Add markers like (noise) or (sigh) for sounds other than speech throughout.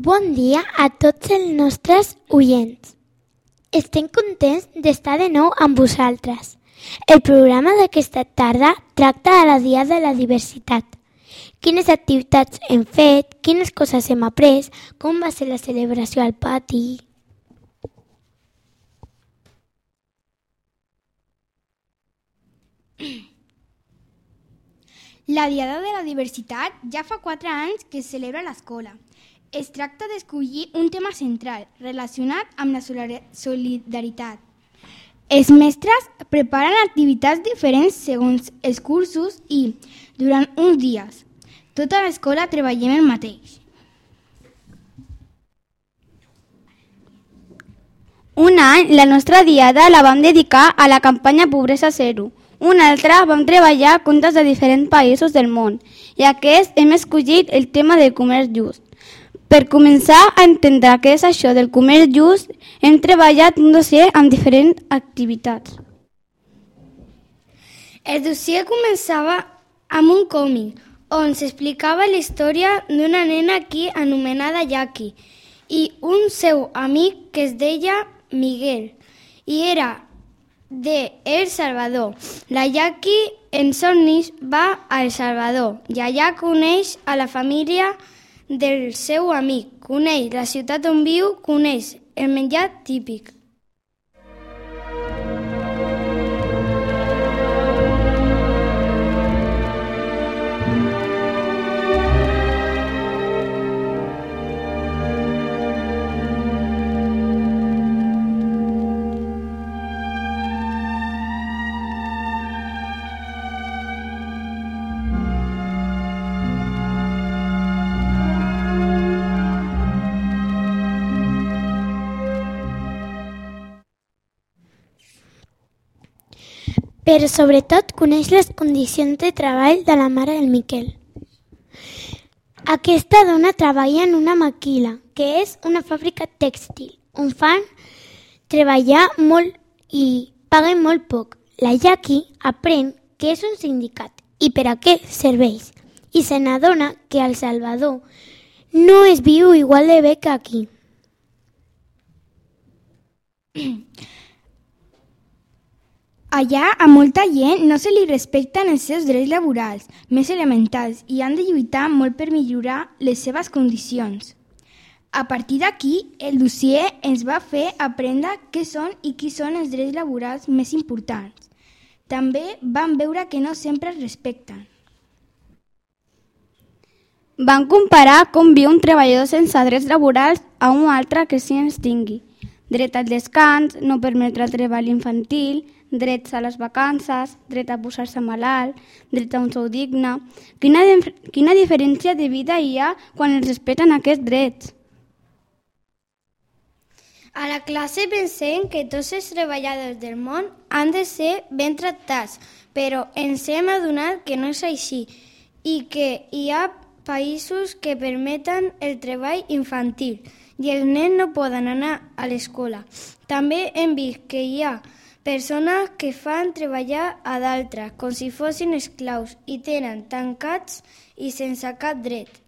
Bon dia a tots els nostres oients. Estem contents d'estar de nou amb vosaltres. El programa d'aquesta tarda tracta de la Dia de la Diversitat. Quines activitats hem fet, quines coses hem après, com va ser la celebració al pati... La Diada de la Diversitat ja fa 4 anys que es celebra a l'escola. Es tracta d'escollir un tema central relacionat amb la solidaritat. Els mestres preparen activitats diferents segons els cursos i, durant uns dies, tota l'escola treballem el mateix. Un any la nostra diada la vam dedicar a la campanya Pobresa Zero, un altre vam treballar contes de diferents països del món i aquest hem escollit el tema del comerç just. Per començar a entendre què és això del comerç just, hem treballat un dossier amb diferents activitats. El dossier començava amb un còmic on s'explicava la història d'una nena aquí anomenada Jackie i un seu amic que es deia Miguel i era de El Salvador. La Jackie en somnis va a El Salvador i allà coneix a la família del seu amic, coneix la ciutat on viu, coneix el menjar típic. Però sobretot coneix les condicions de treball de la mare del Miquel. Aquesta dona treballa en una maquila, que és una fàbrica tèxtil, on fan treballar molt i paguen molt poc. La Jackie aprèn que és un sindicat i per a què serveix, i se n'adona que al Salvador no es viu igual de bé que aquí. (clears throat) Allà a molta gent no se li respecten els seus drets laborals més elementals i han de lluitar molt per millorar les seves condicions. A partir d'aquí, el dossier ens va fer aprendre què són i qui són els drets laborals més importants. També vam veure que no sempre es respecten. Van comparar com viu un treballador sense drets laborals a un altre que sí ens tingui. Dret al descans, no permetre treball infantil, drets a les vacances, dret a posar-se malalt, dret a un sou digne... Quina, quina diferència de vida hi ha quan es respecten aquests drets? A la classe pensem que tots els treballadors del món han de ser ben tractats, però ens hem adonat que no és així i que hi ha països que permeten el treball infantil i els nens no poden anar a l'escola. També hem vist que hi ha Persones que fan treballar a d'altres com si fossin esclaus i tenen tancats i sense cap dret.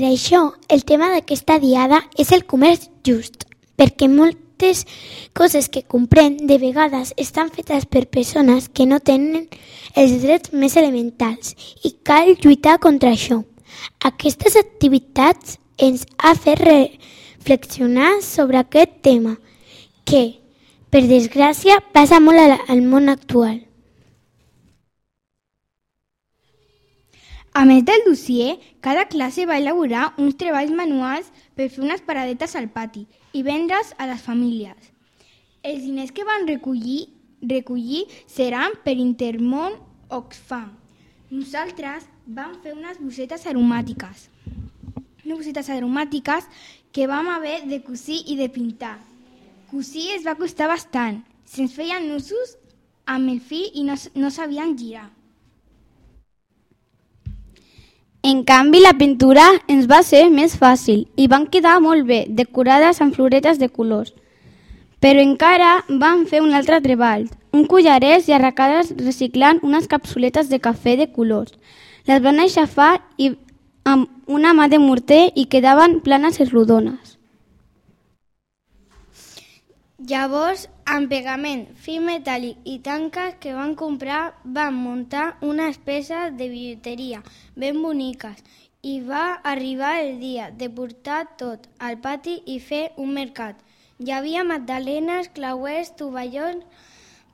Per això, el tema d'aquesta diada és el comerç just, perquè moltes coses que comprem de vegades estan fetes per persones que no tenen els drets més elementals i cal lluitar contra això. Aquestes activitats ens ha fet reflexionar sobre aquest tema, que, per desgràcia, passa molt al món actual. A més del dossier, cada classe va elaborar uns treballs manuals per fer unes paradetes al pati i vendre's a les famílies. Els diners que van recollir, recollir seran per Intermón Oxfam. Nosaltres vam fer unes bossetes aromàtiques. nuvolositats aromàtiques que vam haver de cosir i de pintar. Cosir es va costar bastant. Se'ns feien nusos amb el fil i no, no sabien girar. En canvi, la pintura ens va ser més fàcil i van quedar molt bé, decorades amb floretes de colors. Però encara van fer un altre treball, un collarès i arracades reciclant unes capsuletes de cafè de colors. Les van aixafar i, amb una mà de morter i quedaven planes i rodones. Llavors, amb pegament, fil metàl·lic i tanques que van comprar, van muntar unes peces de bijuteria ben boniques i va arribar el dia de portar tot al pati i fer un mercat. Hi havia magdalenes, clauers, tovallons,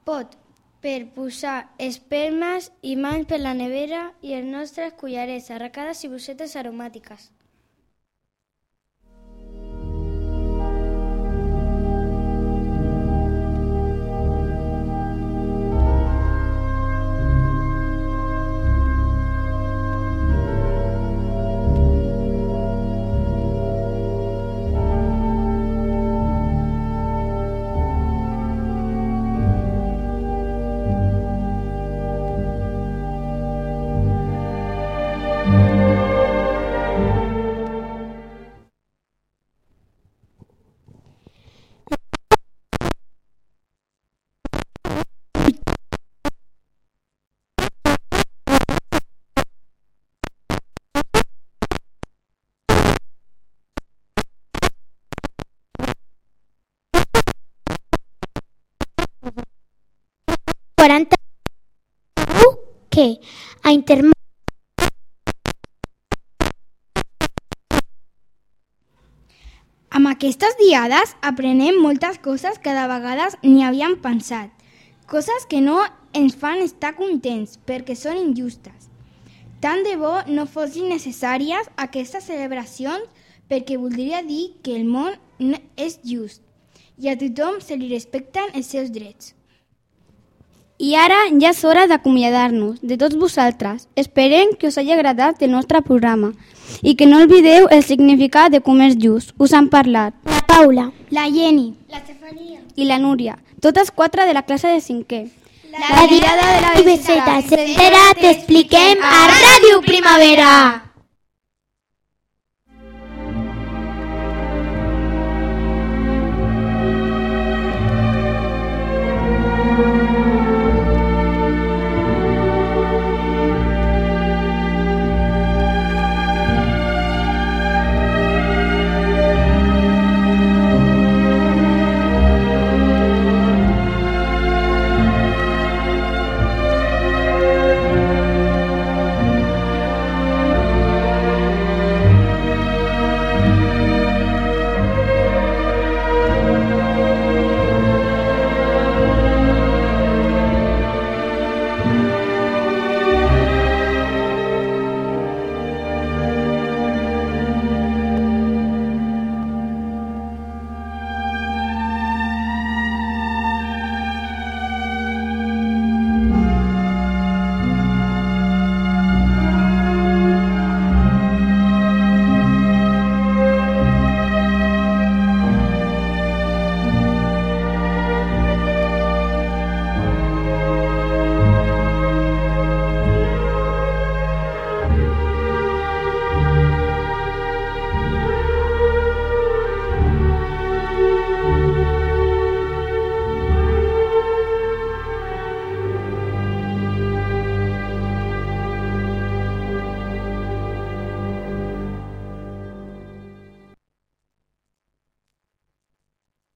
pot per posar espermes i mans per la nevera i els nostres collarets, arracades i bossetes aromàtiques. A Intermón Amb aquestes diades aprenem moltes coses que de vegades ni havíem pensat. Coses que no ens fan estar contents perquè són injustes. Tant de bo no fossin necessàries aquestes celebracions perquè voldria dir que el món no és just i a tothom se li respecten els seus drets. I ara ja és hora d'acomiadar-nos de tots vosaltres. Esperem que us hagi agradat el nostre programa i que no oblideu el significat de comerç just. Us han parlat la Paula, La Jenny, i la Núria, totes quatre de la classe de cinquè. la Diada de la Beseta, etcètera, t'expliquem a Ràdio Primavera.